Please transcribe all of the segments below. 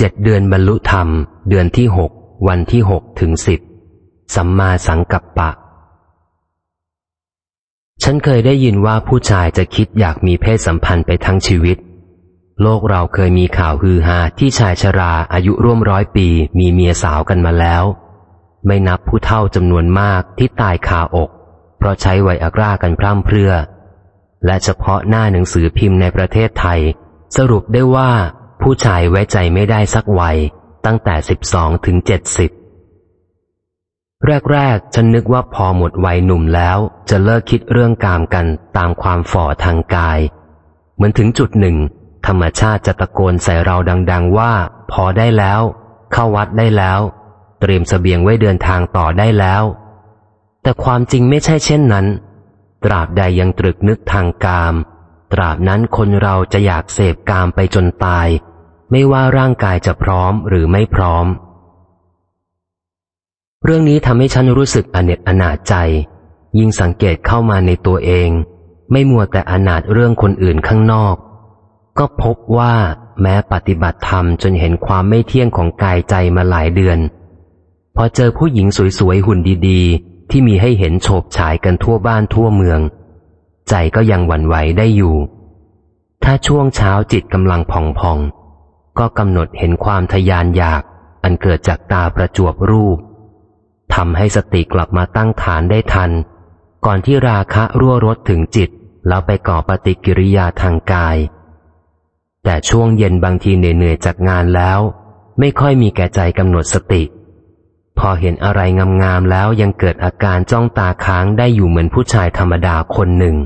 เจ็ดเดือนบรรลุธรรม เดือนที่หกวันที่หกถึงสิบสัมมาสังกัปปะ ฉันเคยได้ยินว่าผู้ชายจะคิดอยากมีเพศสัมพันธ์ไปทั้งชีวิต โลกเราเคยมีข่าวฮือฮาที่ชายชราอายุร่วมร้อยปี มีเมียสาวกันมาแล้ว ไม่นับผู้เท่าจำนวนมากที่ตายคาอก เพราะใช้ไวอากรากันพร่ำเพรื่อ และเฉพาะหน้าหนังสือพิมพ์ในประเทศไทย สรุปได้ว่า ผู้ชายไว้ใจไม่ได้สักวัย ตั้งแต่สิบสองถึงเจ็ดสิบแรก ๆ ฉันนึกว่าพอหมดวัยหนุ่มแล้ว จะเลิกคิดเรื่องกามกันตามความฝ่อทางกาย เหมือนถึงจุดหนึ่ง ธรรมชาติจะตะโกนใส่เราดัง ๆ ว่า พอได้แล้ว เข้าวัดได้แล้ว เตรียมสเสบียงไว้เดินทางต่อได้แล้ว แต่ความจริงไม่ใช่เช่นนั้น ตราบใดยังตรึกนึกทางกาม ตราบนั้นคนเราจะอยากเสพกามไปจนตาย ไม่ว่าร่างกายจะพร้อมหรือไม่พร้อม เรื่องนี้ทำให้ฉันรู้สึกอเนจอนาจใจ ยิ่งสังเกตเข้ามาในตัวเอง ไม่มัวแต่อนาจเรื่องคนอื่นข้างนอก ก็พบว่าแม้ปฏิบัติธรรมจนเห็นความไม่เที่ยงของกายใจมาหลายเดือน พอเจอผู้หญิงสวยๆ หุ่นดีๆ ที่มีให้เห็นโฉบฉายกันทั่วบ้านทั่วเมือง ใจก็ยังหวั่นไหวได้อยู่ ถ้าช่วงเช้าจิตกำลังผ่องๆ ก็กำหนดเห็นความทยานอยาก อันเกิดจากตาประจวบรูปทำให้สติกลับมาตั้งฐานได้ทัน ก่อนที่ราคะรั่วรถถึงจิต แล้วไปก่อปฏิกิริยาทางกาย แต่ช่วงเย็นบางทีเหนื่อยๆจากงานแล้ว ไม่ค่อยมีแก่ใจกำหนดสติ พอเห็นอะไรงามๆแล้วยังเกิดอาการจ้องตาค้างได้อยู่เหมือนผู้ชายธรรมดาคนหนึ่ง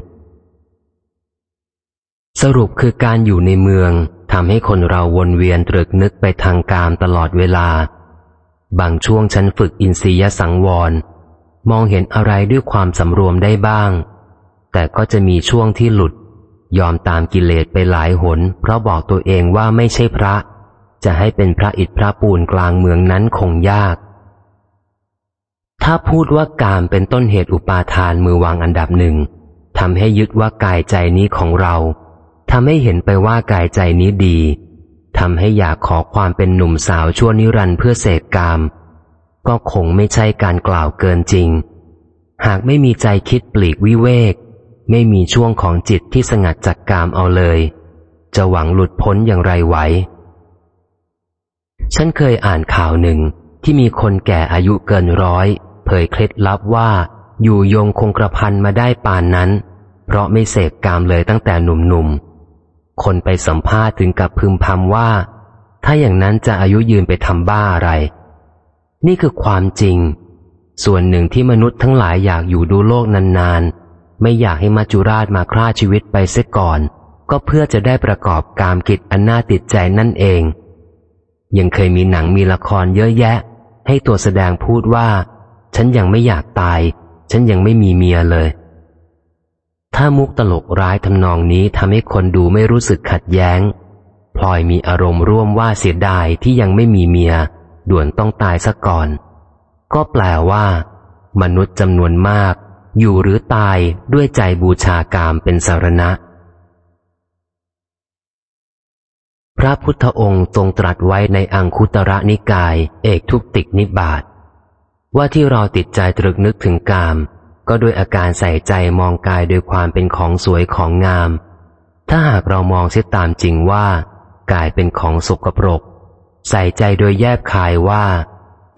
สรุปคือการอยู่ในเมือง ทำให้คนเราวนเวียนตรึกนึกไปทางกามตลอดเวลา บางช่วงฉันฝึกอินทรียสังวร มองเห็นอะไรด้วยความสำรวมได้บ้าง แต่ก็จะมีช่วงที่หลุด ยอมตามกิเลสไปหลายหน เพราะบอกตัวเองว่าไม่ใช่พระ จะให้เป็นพระอิฐพระปูนกลางเมืองนั้นคงยาก ถ้าพูดว่ากามเป็นต้นเหตุอุปาทานมือวางอันดับหนึ่งทำให้ยึดว่ากายใจนี้ของเรา ทำให้เห็นไปว่ากายใจนี้ดีทำให้อยากขอความเป็นหนุ่มสาวชั่วนิรันดร์เพื่อเสกกาม ก็คงไม่ใช่การกล่าวเกินจริง หากไม่มีใจคิดปลีกวิเวก ไม่มีช่วงของจิตที่สงัดจากกามเอาเลย จะหวังหลุดพ้นอย่างไรไหว ฉันเคยอ่านข่าวหนึ่งที่มีคนแก่อายุเกินร้อย เผยเคล็ดลับว่า อยู่ยงคงกระพันมาได้ปานนั้น เพราะไม่เสกกามเลยตั้งแต่หนุ่มๆ คนไปสัมภาษณ์ถึงกับพึมพำว่า ถ้าอย่างนั้นจะอายุยืนไปทำบ้าอะไร นี่คือความจริง ส่วนหนึ่งที่มนุษย์ทั้งหลายอยากอยู่ดูโลกนานๆ ไม่อยากให้มัจจุราชมาฆ่าชีวิตไปเสียก่อน ก็เพื่อจะได้ประกอบกามกิจอันน่าติดใจนั่นเอง ยังเคยมีหนังมีละครเยอะแยะ ให้ตัวแสดงพูดว่า ฉันยังไม่อยากตาย ฉันยังไม่มีเมียเลย ถ้ามุกตลกร้ายทำนองนี้ทำให้คนดูไม่รู้สึกขัดแย้ง พลอยมีอารมณ์ร่วมว่าเสียดายที่ยังไม่มีเมีย ด่วนต้องตายซะก่อน ก็แปลว่า มนุษย์จำนวนมาก อยู่หรือตายด้วยใจบูชากามเป็นสารณะ พระพุทธองค์ทรงตรัสไว้ในอังคุตระนิกาย เอกทุกติกนิบาตว่าที่เราติดใจตรึกนึกถึงกาม ก็ด้วยอาการใส่ใจมองกายโดยความเป็นของสวยของงาม ถ้าหากเรามองเสียตามจริงว่า กายเป็นของสกปรก ใส่ใจโดยแยบคายว่า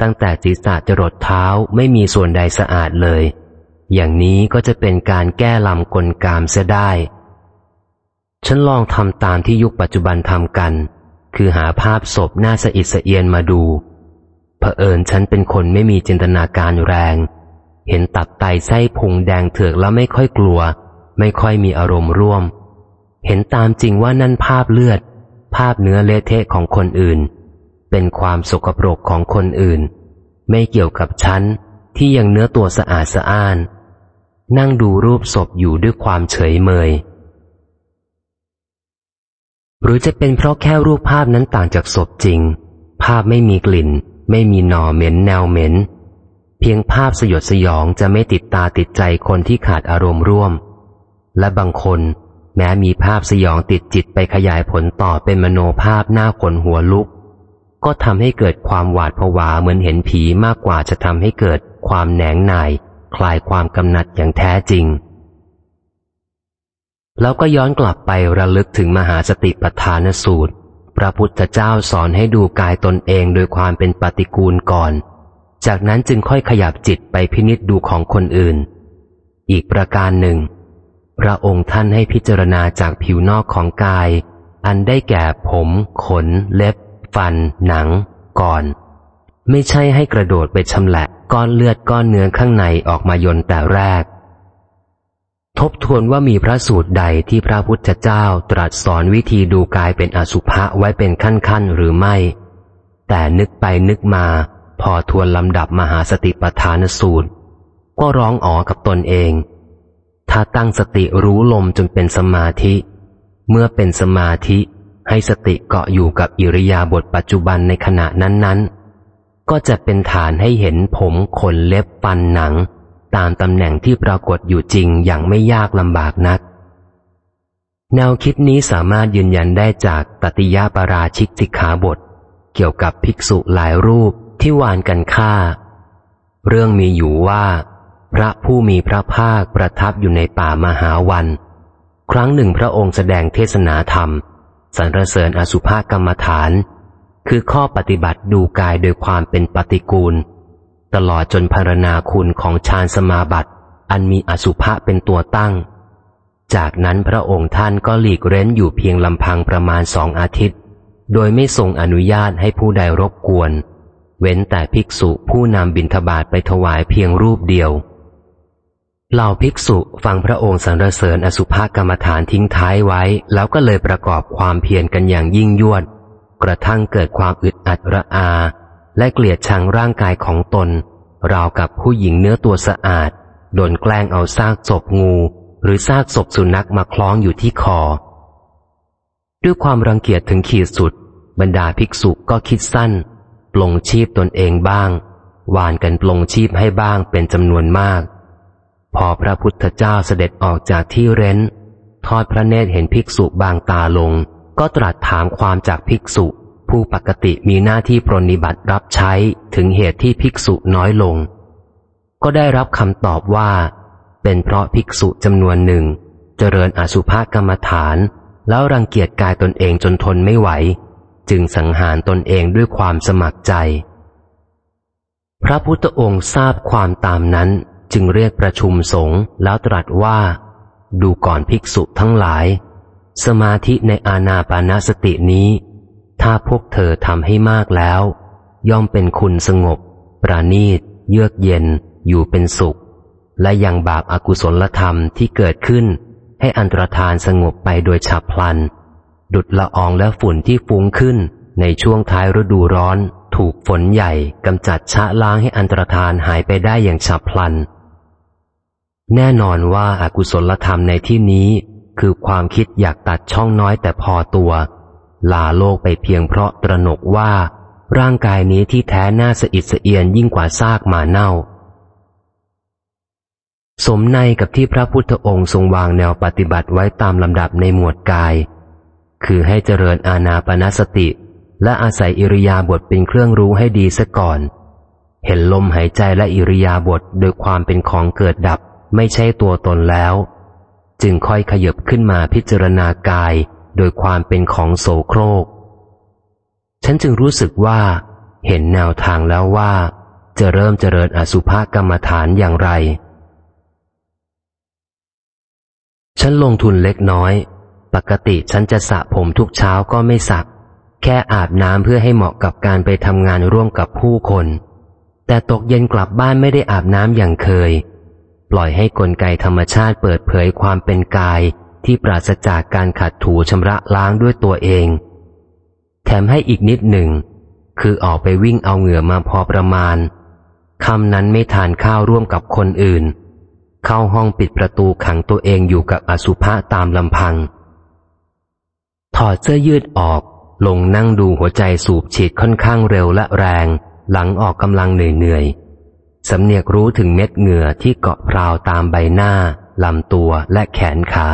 ตั้งแต่ศีรษะจรดเท้าไม่มีส่วนใดสะอาดเลย อย่างนี้ก็จะเป็นการแก้ลำกลกามเสียได้ ฉันลองทำตามที่ยุคปัจจุบันทำกัน คือหาภาพศพหน้าสะอิดสะเอียนมาดูเผอิญฉันเป็นคนไม่มีจินตนาการแรง เห็นตับไตไส้พุงแดงเถือกแล้วไม่ค่อยกลัว ไม่ค่อยมีอารมณ์ร่วม เห็นตามจริงว่านั่นภาพเลือด ภาพเนื้อเละเทะของคนอื่น เป็นความสกปรกของคนอื่น ไม่เกี่ยวกับฉันที่ยังเนื้อตัวสะอาดสะอ้าน นั่งดูรูปศพอยู่ด้วยความเฉยเมย หรือจะเป็นเพราะแค่รูปภาพนั้นต่างจากศพจริง ภาพไม่มีกลิ่น ไม่มีหน่อเหม็นแนวเหม็น พียงภาพสยดสยองจะไม่ติดตาติดใจคนที่ขาดอารมณ์ร่วม และบางคน แม้มีภาพสยองติดจิตไปขยายผลต่อเป็นมโนภาพหน้าขนหัวลุก ก็ทำให้เกิดความหวาดผวาเหมือนเห็นผีมากกว่าจะทำให้เกิดความแหนงหน่าย คลายความกำหนัดอย่างแท้จริง แล้วก็ย้อนกลับไประลึกถึงมหาสติปัฏฐานสูตร พระพุทธเจ้าสอนให้ดูกายตนเองโดยความเป็นปฏิกูลก่อน จากนั้นจึงค่อยขยับจิตไปพินิษดูของคนอื่น อีกประการหนึ่ง พระองค์ท่านให้พิจารณาจากผิวนอกของกาย อันได้แก่ผม ขน เล็บ ฟัน หนัง ก่อน ไม่ใช่ให้กระโดดไปชำแหละก้อนเลือดก้อนเนื้อข้างในออกมายนแต่แรก ทบทวนว่ามีพระสูตรใดที่พระพุทธเจ้าตรัสสอนวิธีดูกายเป็นอสุภะไว้เป็นขั้นๆหรือไม่ แต่นึกไปนึกมา พอทวนลำดับมหาสติปัฏฐานสูตร ก็ร้องอ๋อกับตนเอง ถ้าตั้งสติรู้ลมจนเป็นสมาธิ เมื่อเป็นสมาธิให้สติเกาะอยู่กับอิริยาบถปัจจุบันในขณะนั้นๆ ก็จะเป็นฐานให้เห็นผมขนเล็บฟันหนัง ตามตำแหน่งที่ปรากฏอยู่จริงอย่างไม่ยากลำบากนัก แนวคิดนี้สามารถยืนยันได้จากตติยาปราชิกสิกขาบท เกี่ยวกับภิกษุหลายรูป ที่วานกันฆ่า เรื่องมีอยู่ว่า พระผู้มีพระภาคประทับอยู่ในป่ามหาวัน ครั้งหนึ่งพระองค์แสดงเทศนาธรรมสรรเสริญอสุภกรรมฐาน คือข้อปฏิบัติดูกายโดยความเป็นปฏิกูล ตลอดจนพารณาคุณของฌานสมาบัติ อันมีอสุภะเป็นตัวตั้ง จากนั้นพระองค์ท่านก็หลีกเร้นอยู่เพียงลำพังประมาณสองอาทิตย์ โดยไม่ทรงอนุญาตให้ผู้ใดรบกวน เว้นแต่ภิกษุผู้นำบิณฑบาตไปถวายเพียงรูปเดียว เหล่าภิกษุฟังพระองค์สรรเสริญอสุภกรรมฐานทิ้งท้ายไว้ แล้วก็เลยประกอบความเพียรกันอย่างยิ่งยวด กระทั่งเกิดความอึดอัดระอา และเกลียดชังร่างกายของตน ราวกับผู้หญิงเนื้อตัวสะอาด โดนแกล้งเอาซากศพงู หรือซากศพสุนัขมาคล้องอยู่ที่คอ ด้วยความรังเกียจถึงขีดสุด บรรดาภิกษุก็คิดสั้น ปลงชีพตนเองบ้าง หวานกันปลงชีพให้บ้างเป็นจำนวนมาก พอพระพุทธเจ้าเสด็จออกจากที่เร้น ทอดพระเนตรเห็นภิกษุบางตาลง ก็ตรัสถามความจากภิกษุ ผู้ปกติมีหน้าที่ปรนิบัติรับใช้ถึงเหตุที่ภิกษุน้อยลง ก็ได้รับคำตอบว่า เป็นเพราะภิกษุจำนวนหนึ่ง เจริญอสุภกรรมฐาน แล้วรังเกียจกายตนเองจนทนไม่ไหว จึงสังหารตนเองด้วยความสมัครใจ พระพุทธองค์ทราบความตามนั้นจึงเรียกประชุมสงฆ์แล้วตรัสว่า ดูก่อนภิกษุทั้งหลาย สมาธิในอาณาปานาสตินี้ ถ้าพวกเธอทำให้มากแล้ว ย่อมเป็นคุณสงบ ปราณีต เยือกเย็น อยู่เป็นสุข และยังบาปอากุศลธรรมที่เกิดขึ้น ให้อันตรธานสงบไปโดยฉับพลัน ดุดละอองและฝุ่นที่ฟุ้งขึ้น ในช่วงท้ายฤดูร้อน ถูกฝนใหญ่กำจัดชะล้างให้อันตรธานหายไปได้อย่างฉับพลัน แน่นอนว่าอากุศลธรรมในที่นี้ คือความคิดอยากตัดช่องน้อยแต่พอตัว ลาโลกไปเพียงเพราะตระหนกว่า ร่างกายนี้ที่แท้น่าสะอิดสะเอียนยิ่งกว่าซากหมาเน่าสมในกับที่พระพุทธองค์ทรงวางแนวปฏิบัติไว้ตามลำดับในหมวดกาย คือให้เจริญอาณาปณสติ และอาศัยอิริยาบถเป็นเครื่องรู้ให้ดีซะก่อน เห็นลมหายใจและอิริยาบถโดยความเป็นของเกิดดับไม่ใช่ตัวตนแล้ว จึงค่อยขยบขึ้นมาพิจารณากายโดยความเป็นของโสโครก ฉันจึงรู้สึกว่า เห็นแนวทางแล้วว่า จะเริ่มเจริญอสุภกรรมฐานอย่างไร ฉันลงทุนเล็กน้อย ปกติฉันจะสระผมทุกเช้าก็ไม่สักแค่อาบน้ำเพื่อให้เหมาะกับการไปทำงานร่วมกับผู้คน แต่ตกเย็นกลับบ้านไม่ได้อาบน้ำอย่างเคย ปล่อยให้กลไกธรรมชาติเปิดเผยความเป็นกายที่ปราศจากการขัดถูชำระล้างด้วยตัวเอง แถมให้อีกนิดหนึ่ง คือออกไปวิ่งเอาเหงื่อมาพอประมาณคำนั้นไม่ทานข้าวร่วมกับคนอื่น เข้าห้องปิดประตูขังตัวเองอยู่กับอสุภะตามลำพัง ถอดเสื้อยืดออก ลงนั่งดูหัวใจสูบฉีดค่อนข้างเร็วและแรง หลังออกกำลังเหนื่อยๆสำเนียกรู้ถึงเม็ดเหงื่อที่เกาะพราวตามใบหน้าลำตัวและแขนขา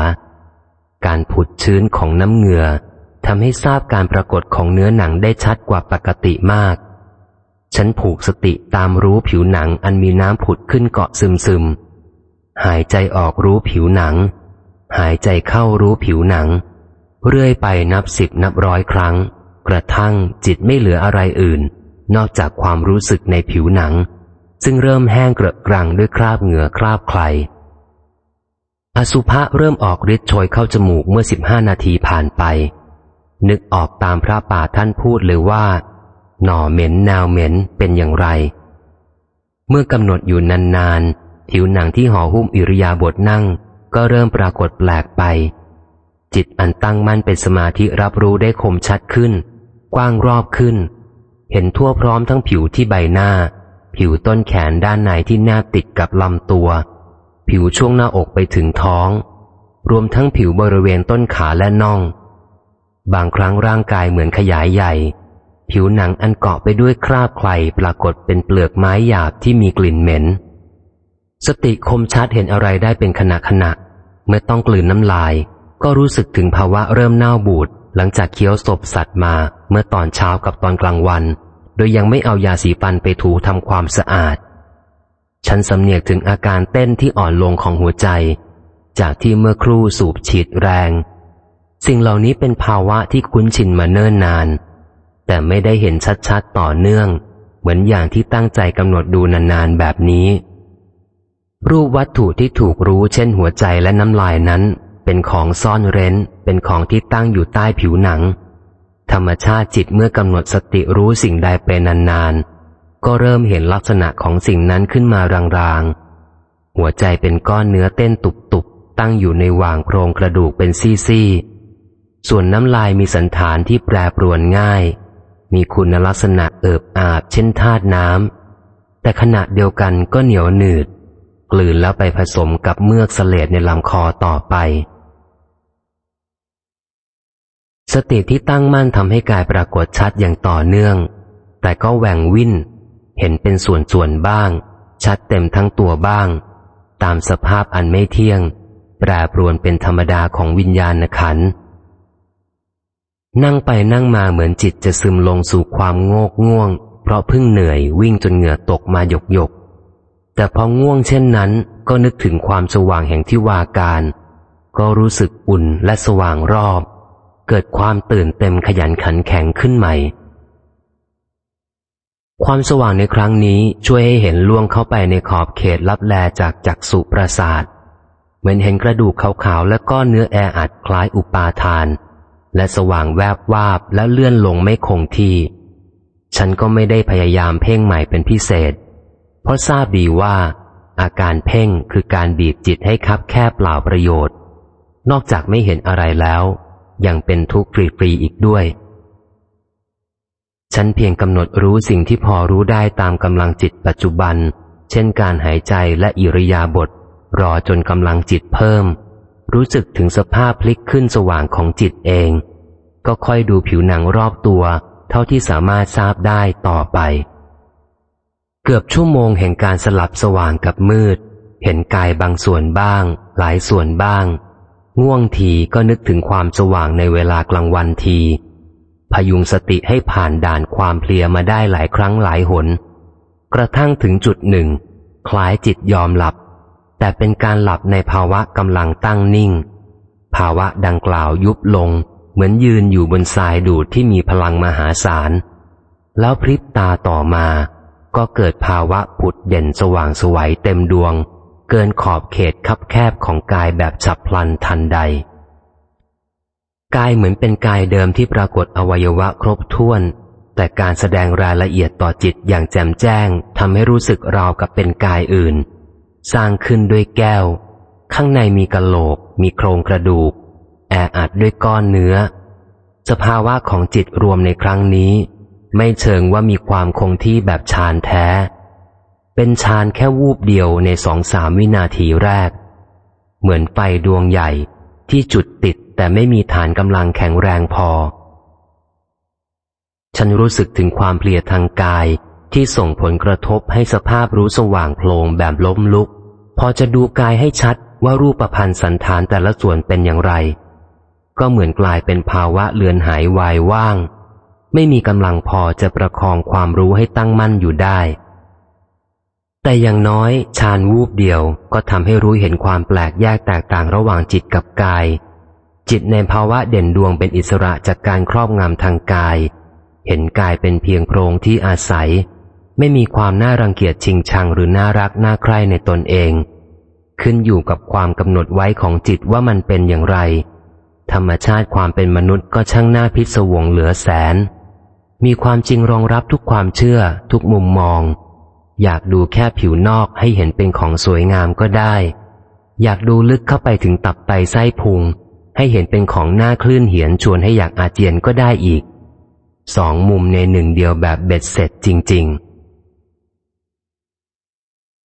การผุดชื้นของน้ำเหงื่อทำให้ทราบการปรากฏของเนื้อหนังได้ชัดกว่าปกติมาก ฉันผูกสติตามรู้ผิวหนังอันมีน้ำผุดขึ้นเกาะซึมซึมหายใจออกรู้ผิวหนัง หายใจเข้ารู้ผิวหนัง เรื่อยไปนับสิบนับร้อยครั้ง กระทั่งจิตไม่เหลืออะไรอื่น นอกจากความรู้สึกในผิวหนัง ซึ่งเริ่มแห้งเกระกรังด้วยคราบเหงื่อคราบใคร อสุภะเริ่มออกฤทธิ์โชยเข้าจมูกเมื่อสิบห้านาทีผ่านไป นึกออกตามพระป่าท่านพูดเลยว่า หน่อเหม็นแนวเหม็นเป็นอย่างไร เมื่อกำหนดอยู่นานๆผิวหนังที่ห่อหุ้มอิริยาบถนั่ง ก็เริ่มปรากฏแปลกไป จิตอันตั้งมั่นเป็นสมาธิรับรู้ได้คมชัดขึ้น กว้างรอบขึ้น เห็นทั่วพร้อมทั้งผิวที่ใบหน้า ผิวต้นแขนด้านในที่แนบติดกับลำตัว ผิวช่วงหน้าอกไปถึงท้อง รวมทั้งผิวบริเวณต้นขาและน่อง บางครั้งร่างกายเหมือนขยายใหญ่ ผิวหนังอันเกาะไปด้วยคราบไคลปรากฏเป็นเปลือกไม้หยาบที่มีกลิ่นเหม็น สติคมชัดเห็นอะไรได้เป็นขณะขณะเมื่อต้องกลืนน้ำลาย ก็รู้สึกถึงภาวะเริ่มเน่าบูดหลังจากเคี้ยวศพสัตว์มาเมื่อตอนเช้ากับตอนกลางวัน โดยยังไม่เอายาสีฟันไปถูทำความสะอาด ฉันสำเนียกถึงอาการเต้นที่อ่อนลงของหัวใจ จากที่เมื่อครู่สูบฉีดแรง สิ่งเหล่านี้เป็นภาวะที่คุ้นชินมาเนิ่นนาน แต่ไม่ได้เห็นชัดๆต่อเนื่อง เหมือนอย่างที่ตั้งใจกำหนดดูนานๆแบบนี้ รูปวัตถุที่ถูกรู้เช่นหัวใจและน้ำลายนั้น เป็นของซ่อนเร้น เป็นของที่ตั้งอยู่ใต้ผิวหนัง ธรรมชาติจิตเมื่อกำหนดสติรู้สิ่งใดเป็นนานๆ ก็เริ่มเห็นลักษณะของสิ่งนั้นขึ้นมารางๆ หัวใจเป็นก้อนเนื้อเต้นตุบๆ ตั้งอยู่ในว่างโครงกระดูกเป็นซี่ๆ ส่วนน้ำลายมีสันฐานที่แปรปรวนง่าย มีคุณลักษณะเอิบอาบเช่นธาตุน้ำ แต่ขณะเดียวกันก็เหนียวหนืดกลืนแล้วไปผสมกับเมือกเสลดในลำคอต่อไป สติที่ตั้งมั่นทำให้กายปรากฏชัดอย่างต่อเนื่อง แต่ก็แหว่งวิ่น เห็นเป็นส่วนส่วนบ้าง ชัดเต็มทั้งตัวบ้าง ตามสภาพอันไม่เที่ยง แปรปรวนเป็นธรรมดาของวิญญาณขัน นั่งไปนั่งมาเหมือนจิตจะซึมลงสู่ความโงกง่วง เพราะเพิ่งเหนื่อยวิ่งจนเหงื่อตกมาหยกหยก แต่พอง่วงเช่นนั้น ก็นึกถึงความสว่างแห่งที่วาการ ก็รู้สึกอุ่นและสว่างรอบ เกิดความตื่นเต็มขยันขันแข็งขึ้นใหม่ ความสว่างในครั้งนี้ช่วยให้เห็นล่วงเข้าไปในขอบเขตลับแลจากจักสุประสาท เหมือนเห็นกระดูกขาวๆและก้อนเนื้อแออัดคล้ายอุปาทาน และสว่างแวบวาบและเลื่อนลงไม่คงที่ ฉันก็ไม่ได้พยายามเพ่งใหม่เป็นพิเศษ เพราะทราบดีว่า อาการเพ่งคือการบีบจิตให้คับแคบเปล่าประโยชน์ นอกจากไม่เห็นอะไรแล้ว ยังเป็นทุกข์ฟรีๆอีกด้วย ฉันเพียงกำหนดรู้สิ่งที่พอรู้ได้ตามกำลังจิตปัจจุบัน เช่นการหายใจและอิริยาบถรอจนกำลังจิตเพิ่ม รู้สึกถึงสภาพพลิกขึ้นสว่างของจิตเอง ก็ค่อยดูผิวหนังรอบตัว เท่าที่สามารถทราบได้ต่อไป เกือบชั่วโมงแห่งการสลับสว่างกับมืด เห็นกายบางส่วนบ้าง หลายส่วนบ้าง ง่วงทีก็นึกถึงความสว่างในเวลากลางวันที พยุงสติให้ผ่านด่านความเพลียมาได้หลายครั้งหลายหน กระทั่งถึงจุดหนึ่ง คล้ายจิตยอมหลับ แต่เป็นการหลับในภาวะกำลังตั้งนิ่ง ภาวะดังกล่าวยุบลง เหมือนยืนอยู่บนทรายดูดที่มีพลังมหาศาล แล้วพริบตาต่อมา ก็เกิดภาวะผุดเด่นสว่างสวัยเต็มดวง เกินขอบเขตคับแคบของกายแบบฉับพลันทันใด กายเหมือนเป็นกายเดิมที่ปรากฏอวัยวะครบถ้วน แต่การแสดงรายละเอียดต่อจิตอย่างแจ่มแจ้งทำให้รู้สึกราวกับเป็นกายอื่น สร้างขึ้นด้วยแก้ว ข้างในมีกะโหลก มีโครงกระดูก แออัดด้วยก้อนเนื้อ สภาวะของจิตรวมในครั้งนี้ ไม่เชิงว่ามีความคงที่แบบฌานแท้ เป็นฌานแค่วูบเดียวในสองสามวินาทีแรก เหมือนไฟดวงใหญ่ที่จุดติดแต่ไม่มีฐานกำลังแข็งแรงพอ ฉันรู้สึกถึงความเพลียทางกายที่ส่งผลกระทบให้สภาพรู้สว่างโพลงแบบล้มลุก พอจะดูกายให้ชัดว่ารูปพันธ์สันฐานแต่ละส่วนเป็นอย่างไร ก็เหมือนกลายเป็นภาวะเลือนหายวายว่าง ไม่มีกำลังพอจะประคองความรู้ให้ตั้งมั่นอยู่ได้ แต่อย่างน้อยฌานวูบเดียวก็ทำให้รู้เห็นความแปลกแยกแตกต่างระหว่างจิตกับกาย จิตในภาวะเด่นดวงเป็นอิสระจากการครอบงำทางกาย เห็นกายเป็นเพียงโพรงที่อาศัย ไม่มีความน่ารังเกียจชิงชังหรือน่ารักน่าใคร่ในตนเอง ขึ้นอยู่กับความกำหนดไว้ของจิตว่ามันเป็นอย่างไร ธรรมชาติความเป็นมนุษย์ก็ช่างน่าพิศวงเหลือแสน มีความจริงรองรับทุกความเชื่อ ทุกมุมมอง อยากดูแค่ผิวนอกให้เห็นเป็นของสวยงามก็ได้ อยากดูลึกเข้าไปถึงตับไตไส้พุง ให้เห็นเป็นของหน้าคลื่นเหียนชวนให้อยากอาเจียนก็ได้อีก สองมุมในหนึ่งเดียวแบบเบ็ดเสร็จจริง ๆ